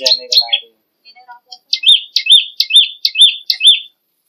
reason, even